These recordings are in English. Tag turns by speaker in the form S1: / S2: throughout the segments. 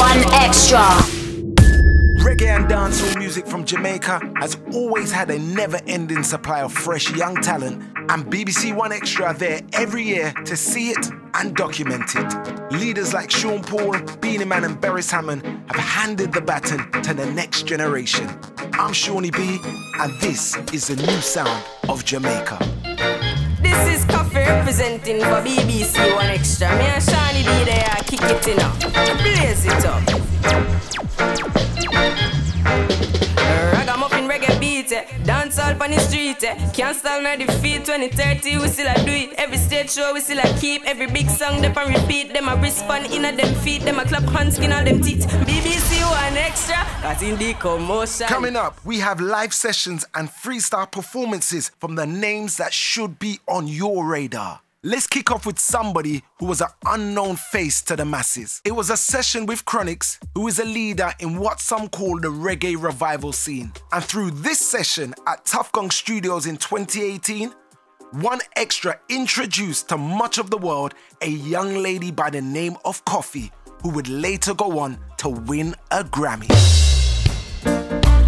S1: One extra.
S2: Reggae and dancehall music from Jamaica has always had a never ending supply of fresh young talent, and BBC One Extra are there every year to see it and document it. Leaders like Sean Paul, Beenie Man, and Beres Hammond have handed the baton to the next generation. I'm Seani B, and this is the new sound of Jamaica.
S3: This is Koffee representing for BBC One Extra. Me and Seani B there, kick it in up. Blaze it up. Ragamuffin reggae beat, eh. dance all on the street. Eh. Can't stall nor defeat. 2030 we still a do it. Every stage show we still a keep. Every big song they and repeat. Them a respond in a them feet. Them a clap hands skin all them teeth. BBC One Extra, in the commotion.
S2: Coming up, we have live sessions and freestyle performances from the names that should be on your radar. Let's kick off with somebody who was an unknown face to the masses. It was a session with Chronixx, who is a leader in what some call the reggae revival scene. And through this session at Tuff Gong Studios in 2018, One Extra introduced to much of the world a young lady by the name of Koffee, who would later go on to win a Grammy.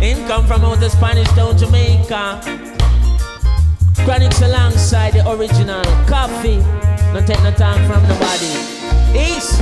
S4: Income from out the Spanish town Jamaica. Chronixx alongside the original Koffee. No take no time from nobody. East.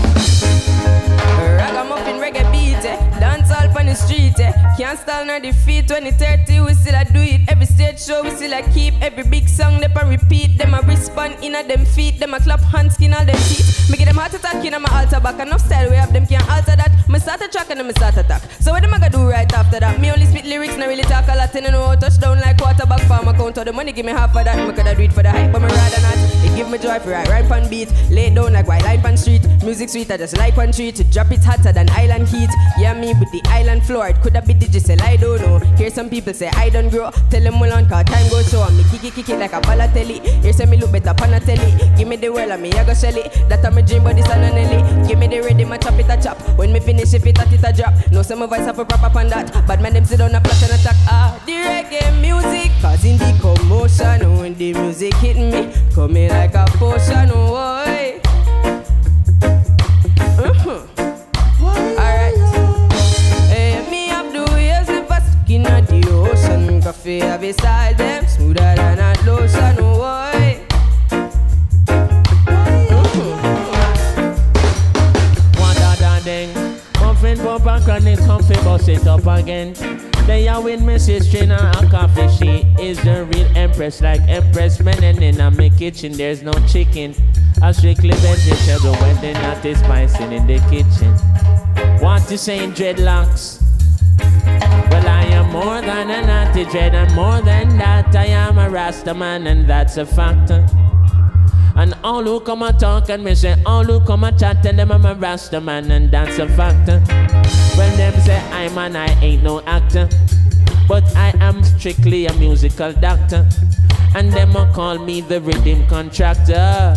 S3: Ragamuffin reggae beat, eh. dance all on the street. Eh. Can't stall nor defeat. 2030 we still a do it. Every stage show we still a keep. Every big song they and repeat. Them a respond in a them feet. Them a clap hands skin all them teeth. Me get them heart attack in my altar back. Enough style we have them can't alter that. Me start a track and then me start attack. So what them I gonna do right after that? Me only spit lyrics, not really talk a lot. And I know touchdown like quarterback farm account. All the money give me half of that. Me coulda do it for the hype, but me rather not. It give me joy for right rhyme pan beat. Lay down like white line pan street. Music sweet, I just like one treat. Drop it hotter than island heat. Yeah, me with the island floor. It coulda be digital, I don't know. Hear some people say I don't grow. Tell them well on cause time goes so. Me kick it, like a Balotelli. Here say me look better pan a telly. Give me the world and me I go sell it. That a me dream, but this a Nelly. Give me the rhythm, I chop it a chop. When me finish, if it at it a drop. No some voice have a proper pan that. But man them sit down a flash and attack. Ah, the reggae music causing the commotion. When the music hit me, coming like a potion. Boy. Koffee have beside them, smoother than a lotion. Boy.
S4: Muffin pump and Chronixx comfy bust it up again. Then you win Mrs. Trina a coffee. She is the real empress, like Empress Men in me kitchen. There's no chicken. I strictly vegetable when they're not spicing in the kitchen. What you saying, dreadlocks? Well, I am more than an naughty dread, and more than that, I am a Rasta man, and that's a factor. And all who come and talk and me say, all who come and chat, tell them I'm a Rasta man, and that's a factor. When them say I'm an I ain't no actor, but I am strictly a musical doctor. And them a call me the rhythm contractor.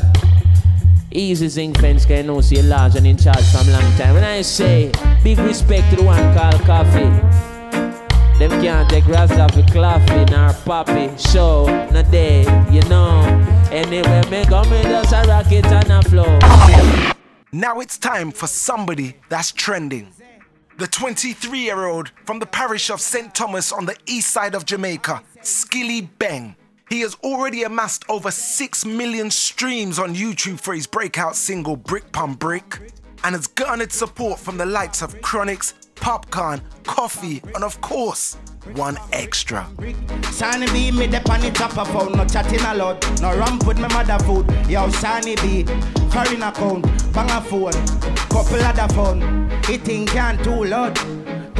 S4: Easy zinc fence can know see large and in charge from long time. When I say big respect to the one called Koffee. Them can't take Rasta for coffee nor poppy. Show no day, you know. Anyway, me go me just a rocket and a flow.
S2: Now it's time for somebody that's trending. The 23 year old from the parish of St. Thomas on the east side of Jamaica, Skillibeng. He has already amassed over 6 million streams on YouTube for his breakout single Brik Pan Brik and has garnered support from the likes of Chronixx, Popcaan, Koffee, and of course, One Extra.
S5: Seani B, me dep on the top of phone, no chatting a lot, no ramp with my mother food. Yo, Seani B, foreign account, bang a phone, couple other phone. Ain't can too loud.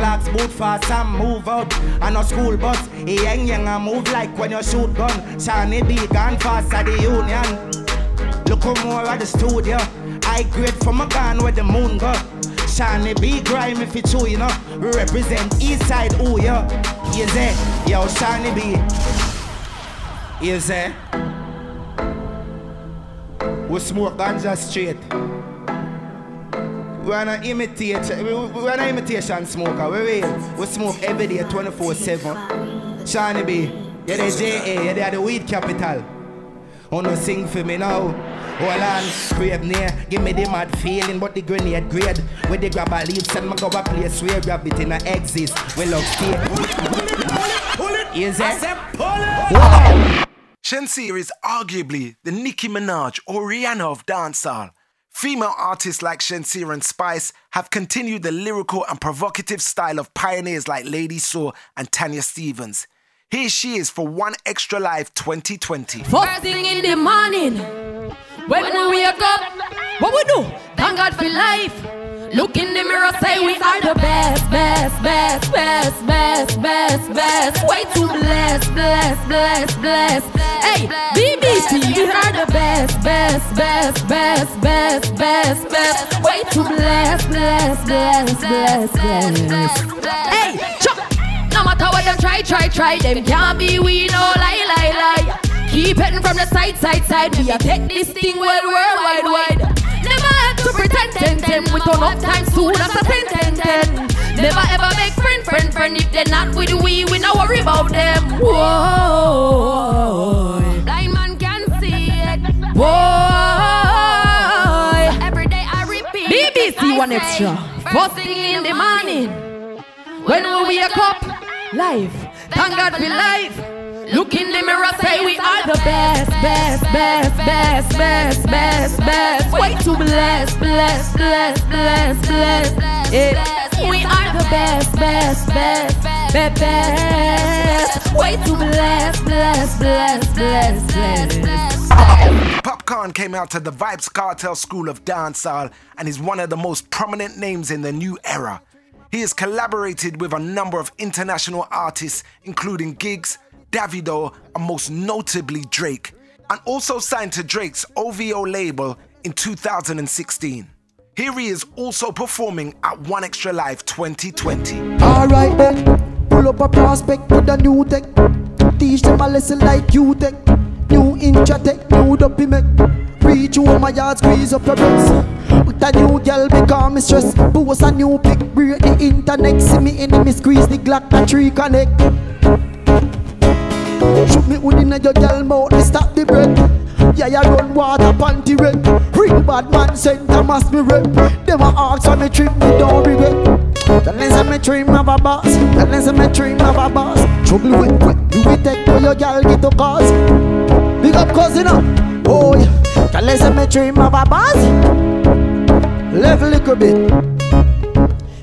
S5: Clocks boot fast and move out. And a school bus, he young young and move like when you shoot gun. Seani B, gone fast at the union. Look how more at the studio. I grade from a gun where the moon go. Seani B grime if it's true, you know. We represent east side, ooh, yeah. You say, yo, Seani B. You say, we smoke ganja straight. We're not imitate, we're not imitation smoker. We real. We smoke every day, 24/7. Seani B, you're the JA, you're the weed capital. Oh, wanna sing for me now? Hold on, crave near, give me the mad feeling, but the grenade grade. With the grab a leaf, send me go a place where gravity no exist. We love stay. Pull it, pull it, pull it, pull it. Is it? Pull it.
S2: Shenseea is arguably the Nicki Minaj or Rihanna of dancehall. Female artists like Shenseea and Spice have continued the lyrical and provocative style of pioneers like Lady Saw and Tanya Stephens. Here she is for One Extra Life 2020.
S6: First thing in the morning, when we wake up, what we do? Thank God for life. Look in the mirror, say we are the best, best, best, best, best, best, best. Way too blessed, blessed, blessed, blessed. Hey, BBC, we are the best, best, best, best, best, best, best. Way too blessed, blessed, blessed, blessed, blessed. Hey, chop. No matter what them try, try, try, them can't be we no lie, lie, lie. Keep heading from the side, side, side. We take this thing well, worldwide, wide. Never had to pretend, ten, ten. We turn up time soon after ten, ten, ten. Never ever make friend, friend, friend. If they're not with we, we not worry about them. Whoa, blind man can see it. Whoa, every day I repeat. BBC One Extra. First thing in the morning, when we wake up, life. Thank God for life. Look in the mirror, say we are the best, best, best, best, best, best, best. Way too blessed, blessed, blessed, blessed, blessed. Yeah. We are the best, best, best, best, best. Way too blessed, blessed, blessed, blessed, blessed.
S2: Popcaan came out to the Vybz Kartel School of Dancehall and is one of the most prominent names in the new era. He has collaborated with a number of international artists, including Giggs, Davido, and most notably Drake, and also signed to Drake's OVO label in 2016. Here he is also performing at One Extra Live 2020.
S7: Alright then, pull up a prospect with a new tech. Teach them a lesson like you tech. New intra tech, new dopey make. Reach you my yard, squeeze up your breasts. With a new girl become me stress. Post a new pic, break the internet. See me enemy squeeze the Glock, a tree connect. Shoot me inna your girl mouth, me stop the breath. Yeah, you run water panty red. Real bad man center must be red. Them a ask for me trip, me don't regret. Tell them me dream of a boss. Tell them me dream of a boss. Trouble with with you we take for your girl get to cause. Big up cousin up. Oh yeah. Tell them me dream of a boss. Level a little bit.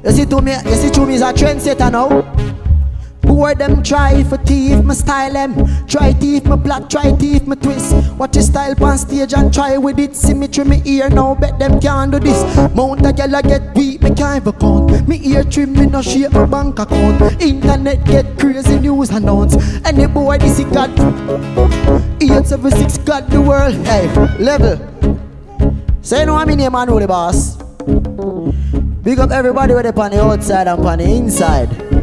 S7: You see to me, you see to me is a trendsetter now. Boy, them try for thief, my style them. Try thief, my black, try thief, my twist. Watch your style on stage and try with it. Symmetry, me ear now, bet them can't do this. Mount a I get weak, me can't count. Me ear trim, me no share my bank account. Internet get crazy news announce. Any boy, this is God. 876 got the world. Hey, level. Say no, I'm in here, man, the boss. Big up everybody with the on the outside and on the inside.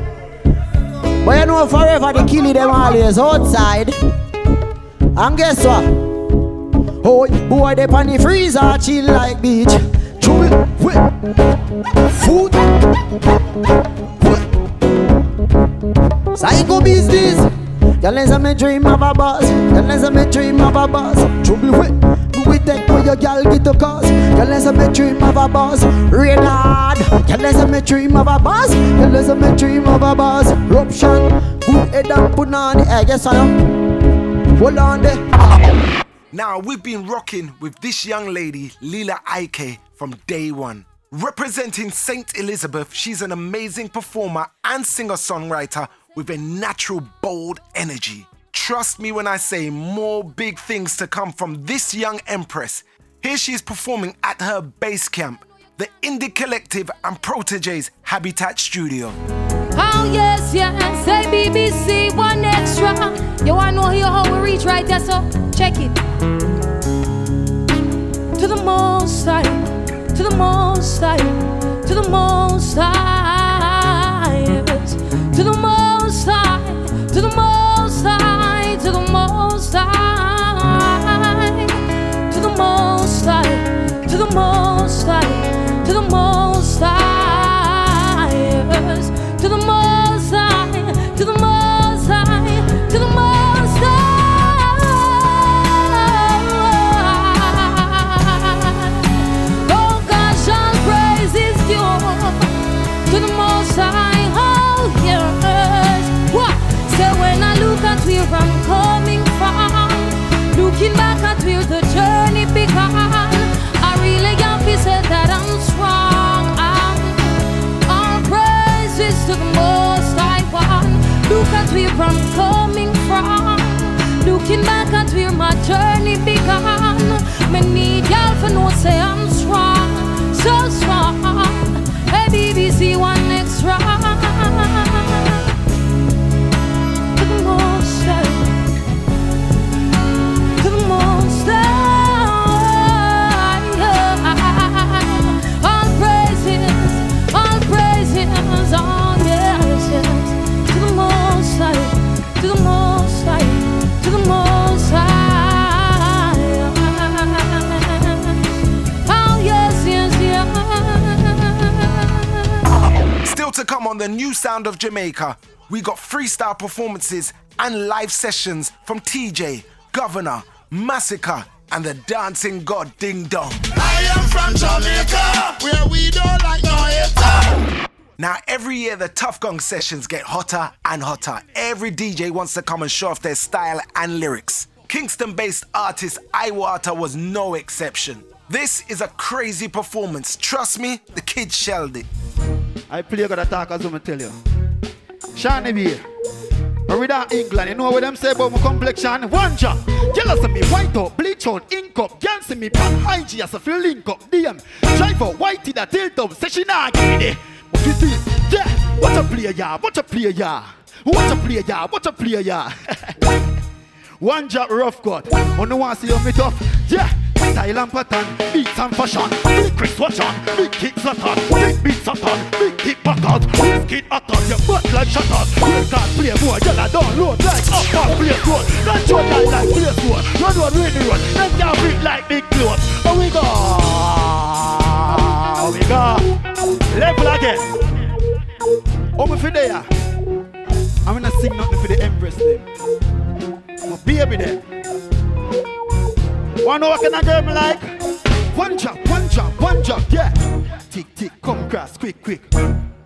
S7: But you know forever they kill them always outside. And guess what? Oh, boy, they pan the freezer chill like beach. Chew Food. Psycho business. Y'all let me dream of a boss. Y'all let me dream of a boss. Trouble with take your get to cause. Girl, let me dream of a boss. Girl, let me dream of a boss. Girl, let me dream of a boss. Eruption. Good head and put on the. Yes, I. Hold on there.
S2: Now, we've been rocking with this young lady, Lila Iké, from day one. Representing St. Elizabeth, she's an amazing performer and singer songwriter with a natural, bold energy. Trust me when I say more big things to come from this young empress. Here she is performing at her base camp, the Indie Collective and Protoje's Habitat Studio.
S6: Oh yes, yes, say BBC one extra. You wanna know here how we reach right there, so check it. To the most side, to the most side, to the most side,
S1: where I'm coming from. Looking back at where my journey began. Me need y'all for know say I'm strong, so strong.
S2: Sound of Jamaica, we got freestyle performances and live sessions from TJ, Governor, Masicka, and the dancing god Ding Dong.
S8: I am from Jamaica, where we don't like no hater.
S2: Now, every year the Tuff Gong sessions get hotter and hotter. Every DJ wants to come and show off their style and lyrics. Kingston based artist Iwaata was no exception. This is a crazy performance. Trust me, the kid shelled it.
S9: I play gotta talk as I tell you. Seani B. But with that England, you know what them say about my complexion? One job. Jealous of me, white out, bleach out, ink up, girl see me pan IG as a feel link up, DM. Drive out, whitey that tilt up, say she nah give me the. What you see? Yeah, what a player, yeah, what a player, yeah. What a player, yeah, what a player, yeah. One job rough cut. On the one see you me tough. Yeah. Style and pattern, beats and fashion. Chris watch on, big kicks at on, big beats at on, big kick back out, kid at on, your butt like shut on. You can't play more, y'all a download like up and play road. Don't show y'all like play road, run road, rainy road. Them can't beat like big clothes. Oh we go, oh we go. Level again. Oh me for there. I'm gonna sing nothing for the Empress them. My baby. One walk in a girl me like? One jump, one jump, one jump, yeah. Tick, tick, come cross, quick, quick.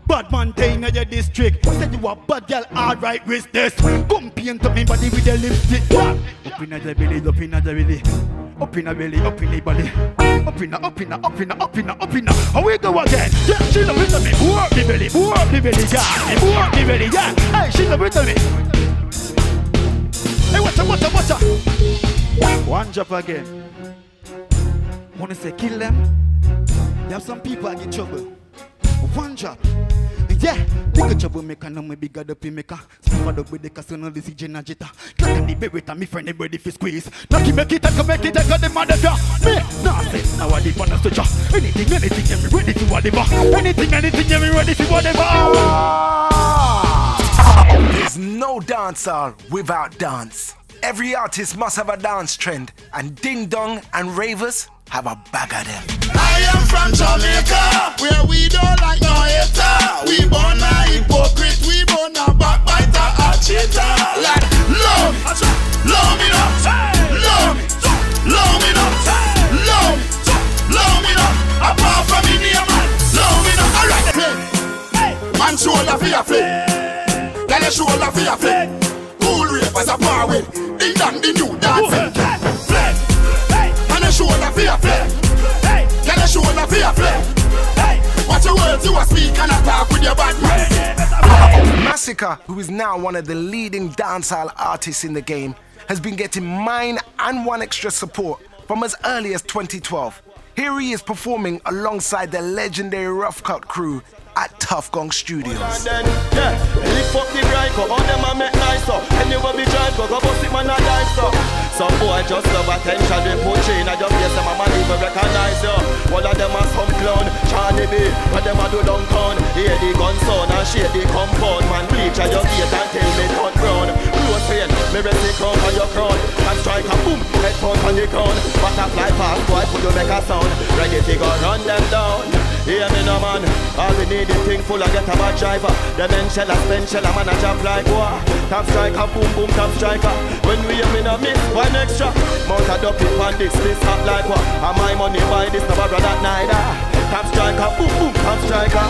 S9: Bad man in your district. Said you a bad girl, alright, wrist this. Come paint up me body with the lipstick. Yeah. Up in the belly, up in the belly. Up in the belly, up in the body Up in the, up in the, up in the, up in the, up in the How we go again? Yeah, she love it to me. Work the belly, work the belly, yeah? Work the belly, yeah? Hey, she love it to me. Hey, watch out, watch out, watch out one drop again. Wanna say kill them? You have some people that get trouble. One drop. Yeah, bigger trouble maker, no me bigger the maker. Speak for the way the casino, this is Jenna Jetta. Clack and the baby, and me friend, ready for squeeze. Knocky make it, I can make it, I got the mother jar. Me, say, now I dip on the switcher. Anything, anything, yeah, me ready to whatever. Anything, anything, yeah, me ready to whatever.
S2: There's no dancehall without dance. Every artist must have a dance trend, and Ding Dong and Ravers have a bag of them.
S8: I am from Jamaica, where we don't like no hater. We born a hypocrite, we born a backbiter, a cheater. Like, love, love me not, love me, love me not, love me, love me not. Apart from me, name man, love me not. Alright, play. Man shoulder for your flip, girl your shoulder for your flip. Cool ravers a par with, ding dong the new dancing. Flip, man a shoulder for your flip, girl your shoulder for your flip. Watch your words you a speak and a talk with your bad mind.
S2: Masicka, who is now one of the leading dancehall artists in the game, has been getting mine and one extra support from as early as 2012. Here he is performing alongside the legendary Rough Cut crew at Tuff Gong Studios.
S10: All. Some boy just love attention, they put chain, I just face recognize you. One of them a some clown, Charlie B, them a do downtown. Hear the gun sound and shake the compound, man, bleach at your gate me turn brown. Close pain, me rest the crown on your crown. And strike a boom, head on the. Butterfly fast, boy, put you make a sound. Ready to go run them down. Hear me no man, all we need is full of get a bad driver. The men a spend a man a jump like war. Top striker, boom boom, top striker. When we hear me no miss, one extra. Mount a on this, this hot like my money buy this, no that neither. Top striker, boom boom, top striker.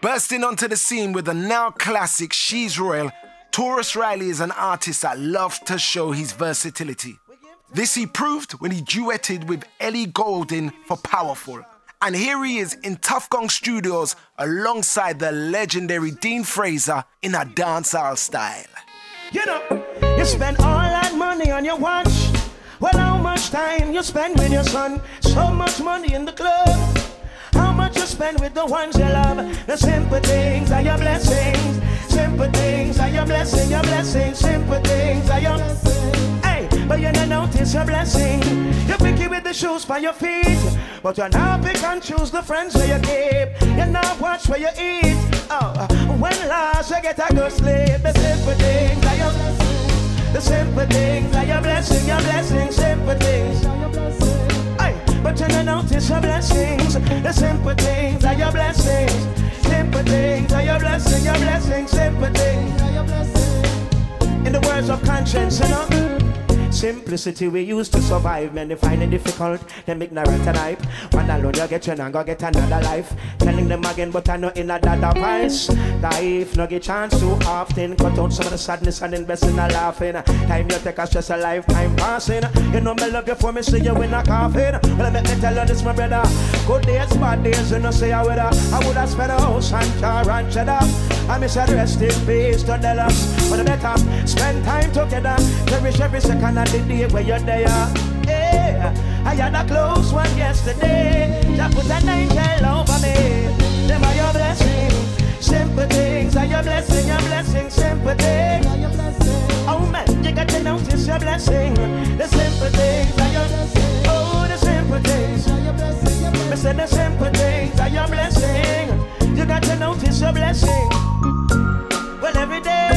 S2: Bursting onto the scene with the now classic She's Royal, Tarrus Riley is an artist that loves to show his versatility. This he proved when he duetted with Ellie Goulding for Powerful. And here he is in Tuff Gong Studios alongside the legendary Dean Fraser in a dancehall style.
S11: You know, you spend all that money on your watch. Well, how much time you spend with your son? So much money in the club. How much you spend with the ones you love? The simple things are your blessings. Simple things are your blessing, your blessing. Simple things are your Hey, but you don't notice your blessing. You're picky with the shoes for your feet, but you now pick and choose the friends where you keep. You now watch where you eat. Oh, when last you get a good sleep, the simple things are your blessing. The simple things are your blessing, your blessing. Simple things. But you don't notice your blessings. The simple things are your blessings. Simple things are your blessings, your blessings, simple things. In the words of conscience, you know. Simplicity we used to survive. Many find it difficult, them ignorant and hype. One alone you get you and go get another life. Telling them again, but I know in a dada price. Life no get chance too often. Cut out some of the sadness and invest in a laughing. Time you take a stress a lifetime passing. You know me love you for me, see you in a coffin. Well, let me tell you this, my brother. Good days, bad days, you know say I would. I would have spent a house and car and cheddar. I miss a rest in peace to tell us. But better spend time together. Cherish every second of the day where you're there. Yeah, I had a close one yesterday. Just put an angel over me. Them are your blessings. Simple things are your blessing, your blessing, simple things. Oh man, you got to notice your blessing. The simple things are your Oh, the simple things. I said the simple things are your blessing. You got to notice your blessing. Well, every day,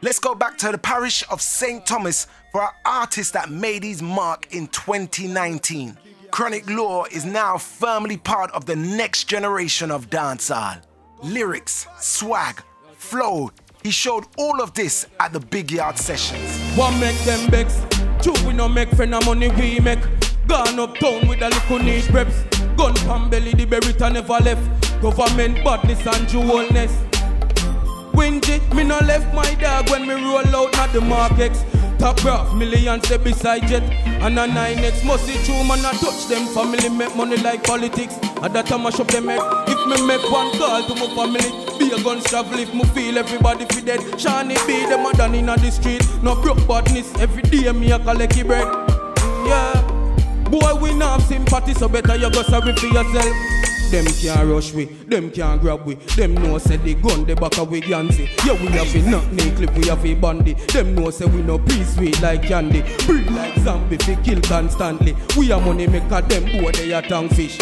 S2: Let's go back to the parish of St. Thomas for an artist that made his mark in 2019. Chronic Law is now firmly part of the next generation of dancehall. Lyrics, swag, flow, he showed all of this at the Big Yard sessions.
S12: One make them bex. Two we no make friend of money we make. Gone uptown with a little niche reps. Gun pan belly the berita never left. Government badness and jewelness. Wingy, me no left my dog when me roll out not the markets. Top millions they beside jet. And a 9x must see true man I touch them family make money like politics. At that time I shop them head. If me make one call to my family, be a gun travel if me feel everybody fi dead. Shani be them a done inna the street. No broke badness every day me a collect bread. Yeah. Boy, we not have sympathy, so better you go sorry for yourself. Them can't rush we, them can't grab we. Them know say the gun the back we Yancy. Yeah, we have a knock clip, we have a bandy. Them know say we no pre we like candy. Breathe like zombie, fi kill constantly. We are money maker, them boy they a tongue fish.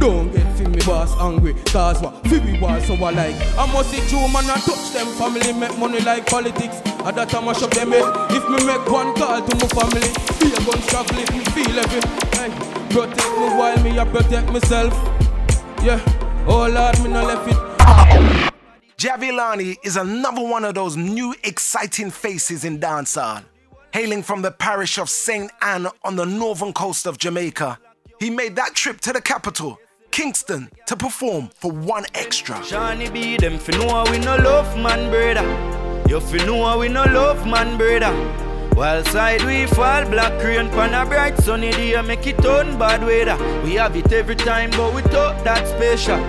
S12: Don't get fi me boss angry, cause what? Fi we war so I like. I must see true man, I touch them family, make money like politics. At that time I shop them head. If me make one call to my family, be a gun travel if me feel every. Hey, protect me while me I protect myself. Yeah, oh Lord, me no left it.
S2: Jahvillani is another one of those new exciting faces in dancehall. Hailing from the parish of St. Anne on the northern coast of Jamaica, he made that trip to the capital, Kingston, to perform for one extra.
S13: Johnny B, them fi know we no love man, brother. You fi know we no love man, brother. While side we fall, black rain pan a bright sunny day, make it turn bad weather. We have it every time, but we talk that special.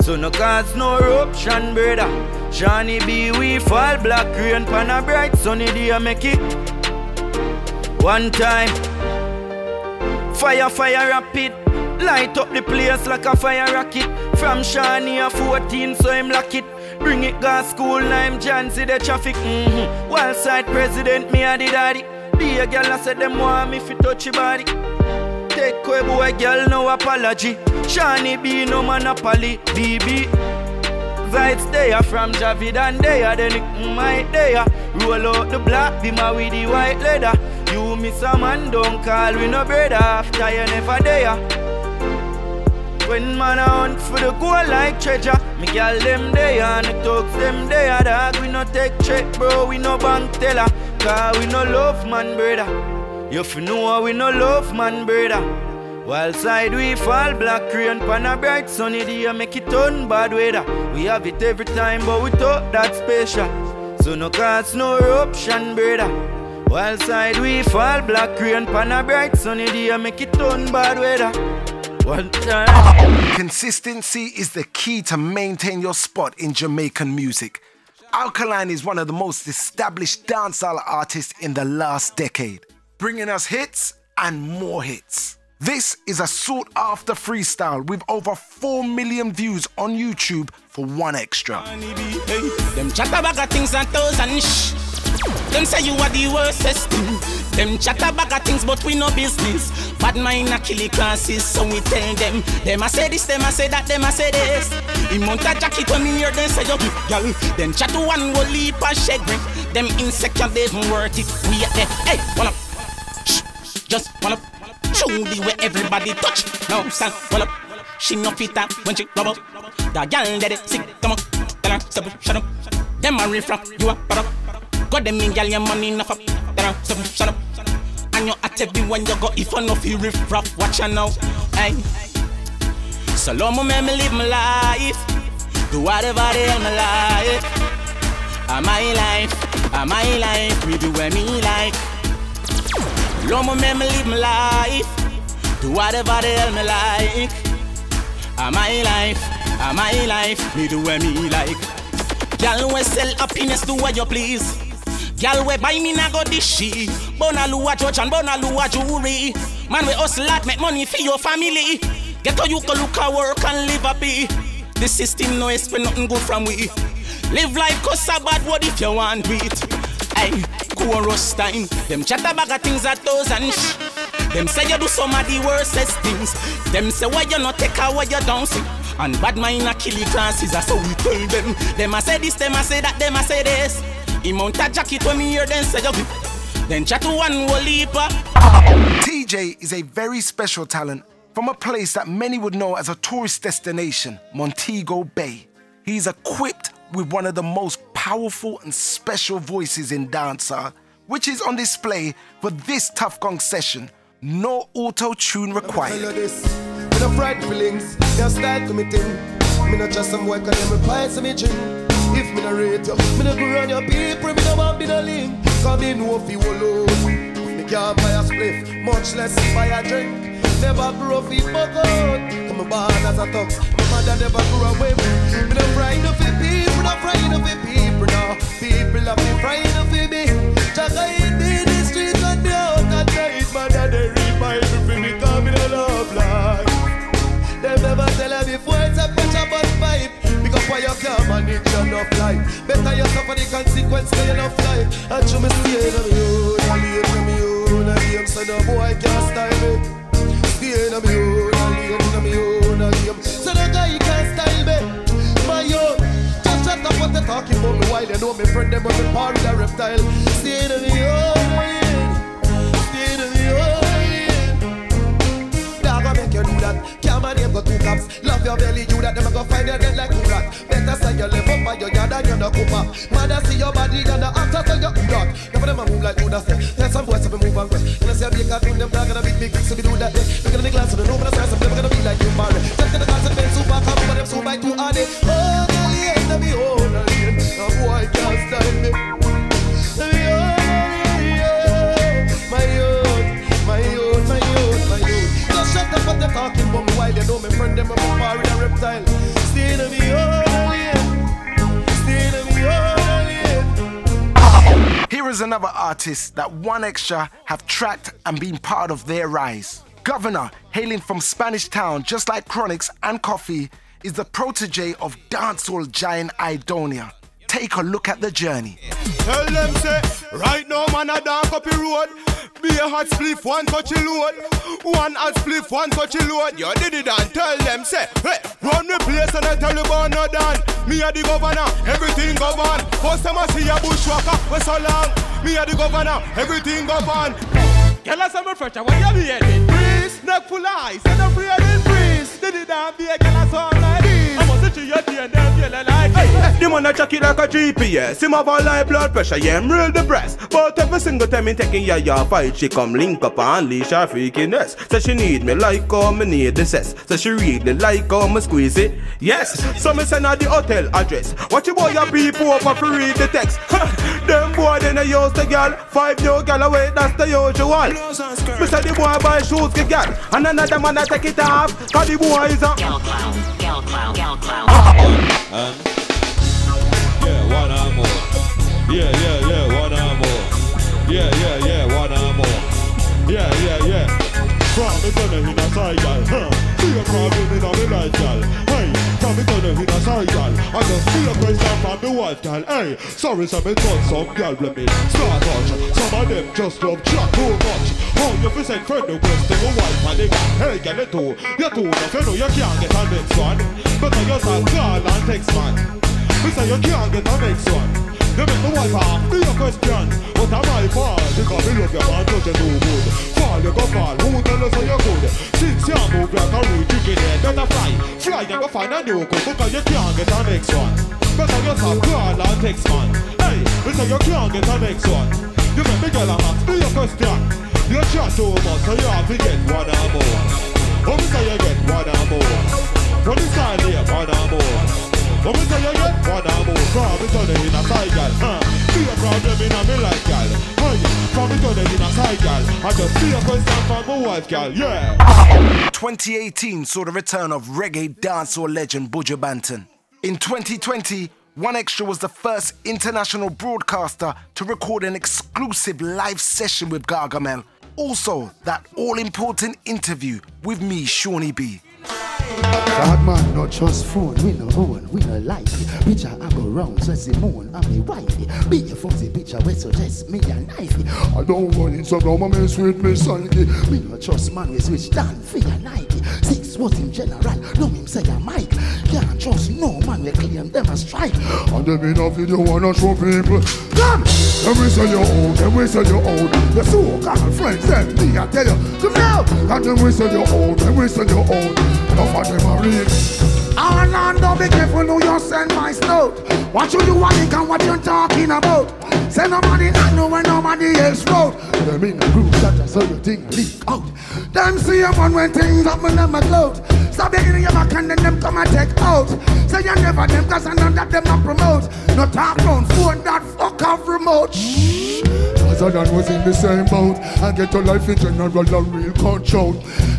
S13: So no cause no eruption, brother. Johnny B, we fall, black rain pan a bright sunny day, make it one time. Fire, fire, rapid. Light up the place like a fire rocket. From Shawnee a 14, so him lock it. Bring it gas school, him John see the traffic. Mm-hmm. Wild side president, me a the daddy. Be a girl, I said them want me fi touch your body. Take away boy, girl, no apology. Shani be no monopoly. BB. Vibes there from Javid and there, then it might there. Roll out the black, be my with the white leather. You miss a man, don't call we no brother after you never there. When man a hunt for the gold like treasure, me girl them there and the thugs them there. Dog we no take check, bro, we no bank teller. Cause we no love man, brother. You fi know we no love man, brother. While side we fall, black rain pan a bright sunny day, make it turn bad weather. We have it every time, but we thought that special. So no cause no eruption, brother. While side we fall, black rain pan a bright sunny day, make it turn bad weather. One time.
S2: Consistency is the key to maintain your spot in Jamaican music. Alkaline is one of the most established dancehall artists in the last decade, bringing us hits and more hits. This is a sought after freestyle with over 4 million views on YouTube for one extra.
S14: Them chat about things and thousand shh. Them say you are the worstest thing. Them chat about a things, but we no business. Bad mind a kill classes, so we tell them. Them a say this, them a say that, them a say this. He mount a jacket when me hear them say yo, girl. Then chat to one will leap a shed Them insecure, they don't worth it. We at there, hey, one up, shh, just one up. Show the way everybody touch. No, stand, one up. She no fit that when she rub up. The girl that it sick, come on. Tell her, stop, shut up. Them a riff you a put up. Got them in, girl, your money enough up. Stop, shut up. And you at everyone you go if I know feel riff raff, watch her now. Hey. So long, me me live my life. Do whatever the hell my life. A my life, a my life, we do what me like. Long, me me live my life. Do whatever the hell me like. A my life, a my life, me do what me like. Girl, we sell happiness, do what you please. Girl, we buy me na go this she. Bona lua judge and bona lua jewelry. Man, we hustle lot, make money for your family. Get how you can look at work and live a happy. The system no expect nothing good from we. Live life cause a bad what if you want it. Hey, chorus time. Them chat about a things a thousand sh. Them say you do some of the worstest things. Them say why you not take away don't see. And bad mind a kill your classes, how we tell them. Them a say this, them a say that, them a say this. He mount a jacket when me hear them say you Then chat to one whole leaper.
S2: TJ is a very special talent from a place that many would know as a tourist destination, Montego Bay. He's equipped with one of the most powerful and special voices in dancehall, which is on display for this Tuff Gong session. No auto tune required.
S15: Me no fright feelings, your style to me thing. No trust some boy 'cause them reply to me dream. If me no rate you, me no go run your people, me no want be the link. Come in, know fi wallow. Me can't buy a spliff, much less buy a drink. Never grow fi buck out. Come born as a tux, my mother never grew up with me. Me no frightened of people, no frightened of people, no. People have me frightened of me. Jack why you can't manage enough life. Better you suffer the consequence of enough life. And you me stay in me own, I live in me own, I game so no boy can't style me. Stay in me own, I live in me own, I game so no guy can't style me. My own. Just shut up what they talking about me while you know me friend them was a part of the reptile. Stay in me own, live. Live. Can't my name go two cops. Love your belly, you that them a go find your dead like and cooper. Mother see your body and the after say you that. Never them a move like Judas say. Tell some boys to be move and go. And I be a cartoon, them dog gonna big big so we do that. Look at the glass and the no, but I say never gonna be like you, man. Just the glass and then super come over them so by two are they. Oh, girl, you ain't to be old again. No boy can't style me. My own, my own, my own, my own. Just shut up what they're talking about me while you know me friend them a far in a reptile. Stay in me own
S2: Here is another artist that One Extra have tracked and been part of their rise. Governor, hailing from Spanish Town, just like Chronixx and Koffee, is the protege of dancehall giant Idonia. Take a look at the journey.
S16: Tell them say, right now man a dark up the road. Be a hot spliff, one touchy load. One hot spliff, one touchy load. You did it and tell them say, hey, run the place and I tell you about no done. Me a the governor, everything govern. First time I see a bushwalker, we so long. Me a the governor, everything govern.
S12: Girl, I summer fresh, what you be heading? Breeze, neck full of ice, and I'm breathing breeze. Did it down, be a girl, I saw like this. I
S16: The man a check it like a GPS Him have a high blood pressure, yeah, him real breast. But every single time he taking ya ya fight She come link up and unleash her freakiness. Say she need me like how me need the cess. Say she really like how me squeeze it. Yes, so me send her the hotel address. Watch your boy a people for to read the text. Them boy they no use the girl Five new gal away, that's the usual. Me say the boy buy shoes the gal. And another man a take it off Cause the boy is a Gal clown, gal clown, gal clown
S17: Yeah, one hour more. Yeah, yeah, yeah, one hour more. Yeah, yeah, yeah, one hour more. Yeah, yeah, yeah. From me gonna hit a side gal, huh? See a problem in a life, gal. Hey, me gonna hit a side gal. I just see a question from me wife, gal. Hey, sorry, some me touch some gal, let me start touch. Some of them just love chat too much. Oh, you fi send friend request to my wife and they got, hey, gal, you too, you too, if you know you can't get a next one. Better you talk call and text man. We say you can't get a next one. You make the wife ask me a question But am I fall? Because me love your man so you do good Fall you go fall, who tell us how you good? Since you move like a real chicken head Better fly, fly and go find a new cook Because you can't get a next one Better you stop call and text man Hey, say you can't get a next one You make me girl ask me a question You chat too much so you have to get one or more Oh, me say you get one or more From the side here, one or more say you get one or more From side gal huh? See a problem in a me life gal Hey, from side gal I just see a question from my wife gal Yeah
S2: 2018 saw the return of reggae dancehall legend Buju Banton. In 2020, One Extra was the first international broadcaster to record an exclusive live session with Gargamel. Also, that all important interview with me, Seani B.
S18: Bad man, not just phone, we no own, we no like it. Picture I go round, so Simone, I'm me wifey. Be a fancy picture, we suggest me a knifey. I don't go Instagram, I mess with me psyche. Me no trust man, we switch down for your Nike. Was in general, no him say mic. Can't trust no man, we claim them a strike.
S19: And them in a video wanna show people Damn! Them we say you own, them we say you own The so-called friends, them me I tell you Come now! And them we say you own, them we say you own Enough of them are real
S20: Orlando, be careful who you send my snout. What you do, think and what you're talking about. Say nobody not know when nobody else wrote.
S19: Them in the group that I saw your thing leak out
S20: Them see man when things happen them a clout. Stop begging your back and then them come and take out. Say you never them cause I know that them a promote. No talk round phone that fuck off remote.
S19: President was in the same boat And get your life in general a real control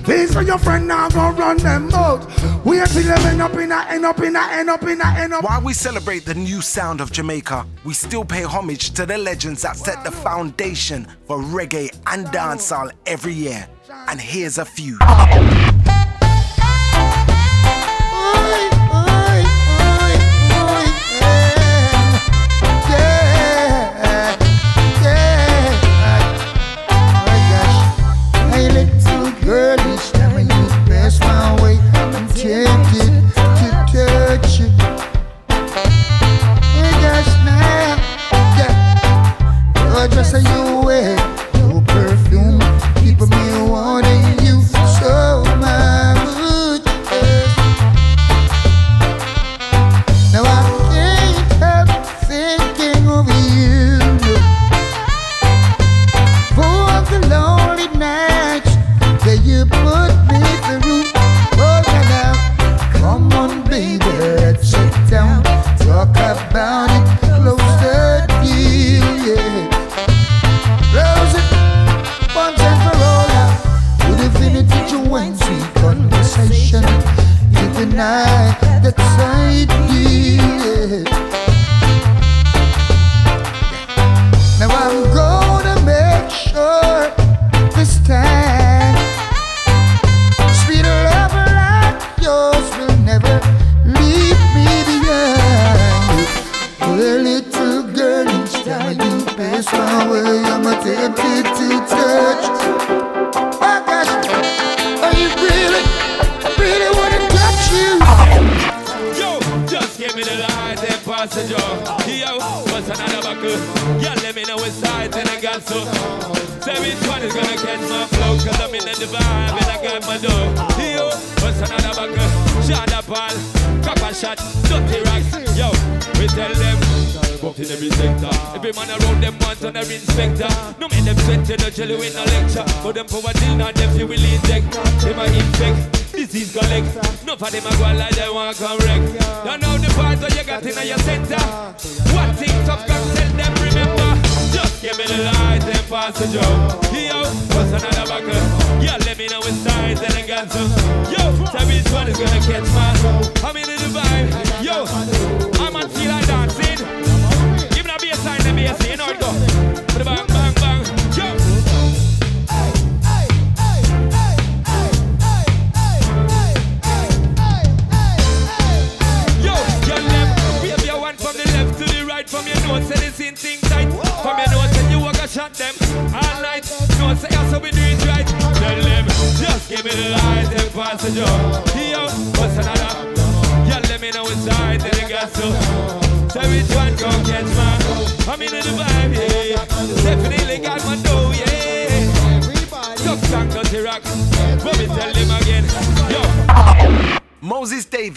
S20: These for your friend now go run them out. We are still end up in a end up in a end up in a end up.
S2: While we celebrate the new sound of Jamaica, we still pay homage to the legends that set the foundation for reggae and dancehall every year. And here's a few.
S20: Hey, pass way I'm tempted to touch Oh gosh, I really, really wanna touch you
S17: Yo, just give me the light and passenger. Yo, what's another buckle? Yeah, let me know which side and I got so. Say which one is gonna catch my flow, cause I'm in the vibe and I got my dough. Yo, what's another buckle? Shut up, all. Cock
S21: a shot. Dirty rocks, yo, we tell them. Booked in every sector. Every man around them wants on every inspector. No make them sweat to no jelly with no lecture. But them power till not them feel will inject. Them a infect. Disease collect. No for them a go like they want correct. Don't know the part that you got in your center. What thing tough can tell them remember. Just give me the light and pass the joke. Yo, what's another buckle? Yeah, let me know which side and I got some. Yo, tell me which one is gonna catch my. soul. I'm in the vibe. Yo, I'm on feel like dancing. A line, the bass, you wave your one from the left to the right, from your nose, say the tight. From your nose, say you a shot them all night. No, say so we do it right. Tell them, just give me the light and pass the.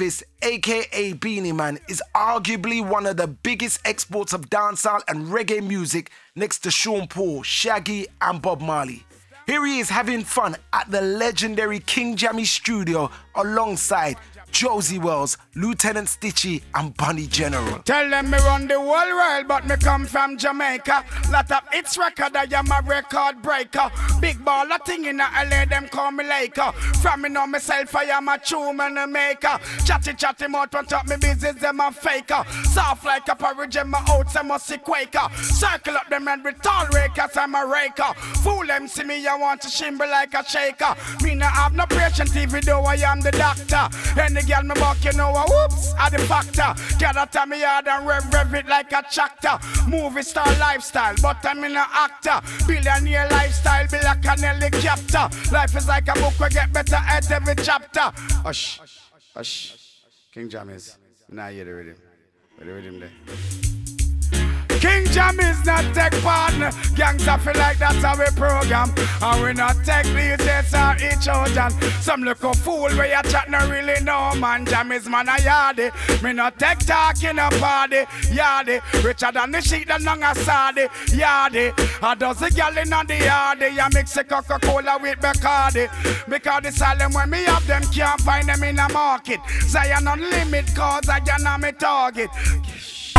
S2: Davis, aka Beenie Man, is arguably one of the biggest exports of dancehall and reggae music next to Sean Paul, Shaggy, and Bob Marley. Here he is having fun at the legendary King Jammy studio alongside Josey Wales, Lieutenant Stitchie, and Bunny General.
S22: Tell them me run the whole world, but me come from Jamaica. Lot of its record, I am a record breaker. Big baller thing in a LA, them call me Laker. From me know myself, I am a true man a maker. Chatty chatty mouth, want up me business, them a faker. Soft like a porridge, and my oats, I must see quaker. Circle up them and with tall rakers, I'm a raker. Fool them, see me, I want to shimble like a shaker. Me no have no patience, even though I am the doctor. Any girl me buck, you know, a whoops, are the factor. Gather to me hard and rev, rev it like a tractor. Movie star lifestyle, but I'm in a actor. Billionaire lifestyle, be like an helicopter. Life is like a book, we get better at every chapter.
S5: Hush, hush. King Jammys. Nah, hear the rhythm. Where the rhythm there?
S22: King Jam is not tech partner. Gangsta feel like that's how we program. And we not tech DJs or each other. Some look a fool where you chat no really know man. Jam is man a yardy. Me not tech talk in a party. Yardy. Richer than the sheet that long a sardy. Yardy. A dozen gal in on the yardy. Ya mix a Coca-Cola with Bacardi. Because the silent when me have them can't find them in a market. Zion on limit cause I am me target.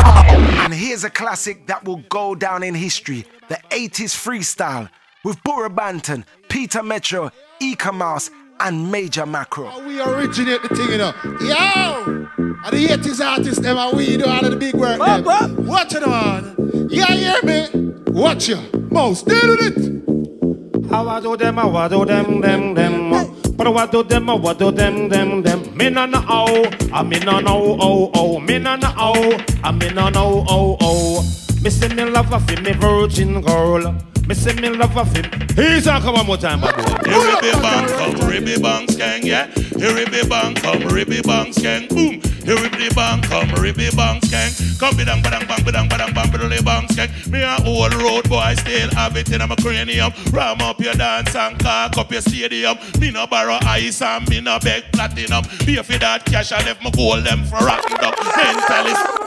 S2: And here's a classic that will go down in history the 80s freestyle with Burro Banton, Peter Metro, Eek-A-Mouse, and Major Mackerel.
S15: We originate the thing, you know. Yo! And the 80s artists, them, and we do all of the big work. them. Watch it, man. Yeah, hear me? Watch you. Mouse, deal with it.
S11: How I do them, how I do them, them, them. But what do them, oh, what do them, them, them. Me no know, oh, I me no know, oh, oh. Me no know, oh, I me no know, oh, oh. Me say me love a fi me virgin girl. Me say me love a fi. He's a come one more time, my boy.
S8: Here be bang, come ribby bang skang, yeah. Here be bang, come ribby bang skang, boom. Here be bang, come ribby bang skang. Come be dang, badang, bang, badang, badang, bang, badang, bang skang. Me a old road boy, still have it in my cranium. Ram up your dance and cock up your stadium. Me no borrow ice and me no beg platinum. Pay for that cash I left my gold them for rocking up. Mentalist.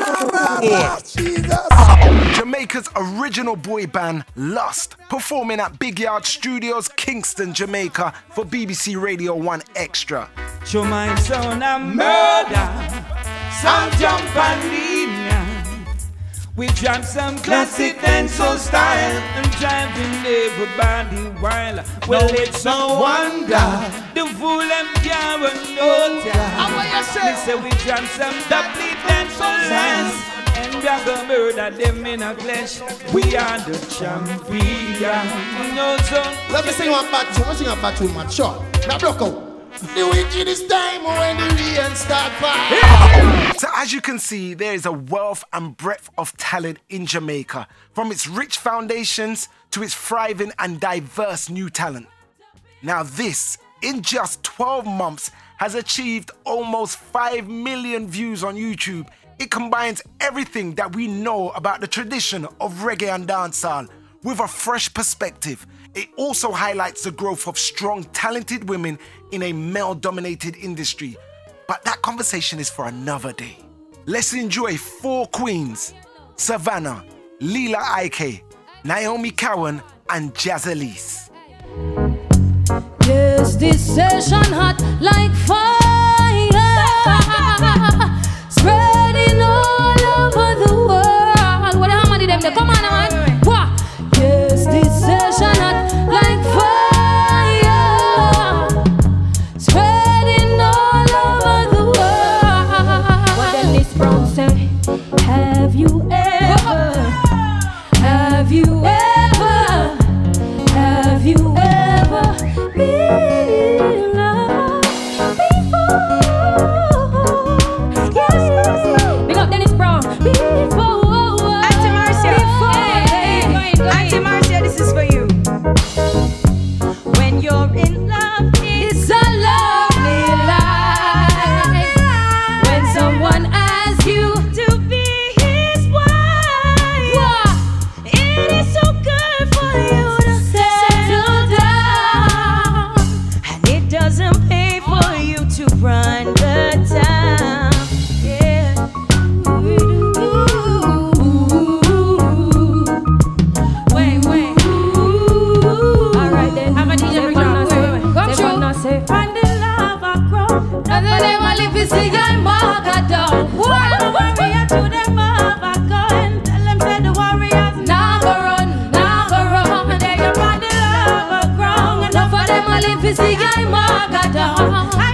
S2: Jamaica's original boy band, Lust, performing at Big Yard Studios, Kingston, Jamaica for BBC Radio 1 Extra.
S23: Show my son a murder. Some jump and lean. We jam some classic dancehall style and driving everybody wild. Well, it's no wonder the fool them can't run no oh, time. Me say we jam some double dancehall dance. And we are gonna murder them in a flesh. We are the champion. No, so
S15: Let me sing one bad tune. Let me sing one bad tune, man. Sure. Now, block out. The time when the rain start.
S2: So, as you can see, there is a wealth and breadth of talent in Jamaica, from its rich foundations to its thriving and diverse new talent. Now, this, in just 12 months, has achieved almost 5 million views on YouTube. It combines everything that we know about the tradition of reggae and dancehall with a fresh perspective. It also highlights the growth of strong, talented women in a male dominated industry. But that conversation is for another day. Let's enjoy four queens Sevana, Lila Iké, Naomi Cowan, and Jaz Elise.
S1: Yes, this session hot like fire, spreading all over the world. What a hammer did them? They come Oh.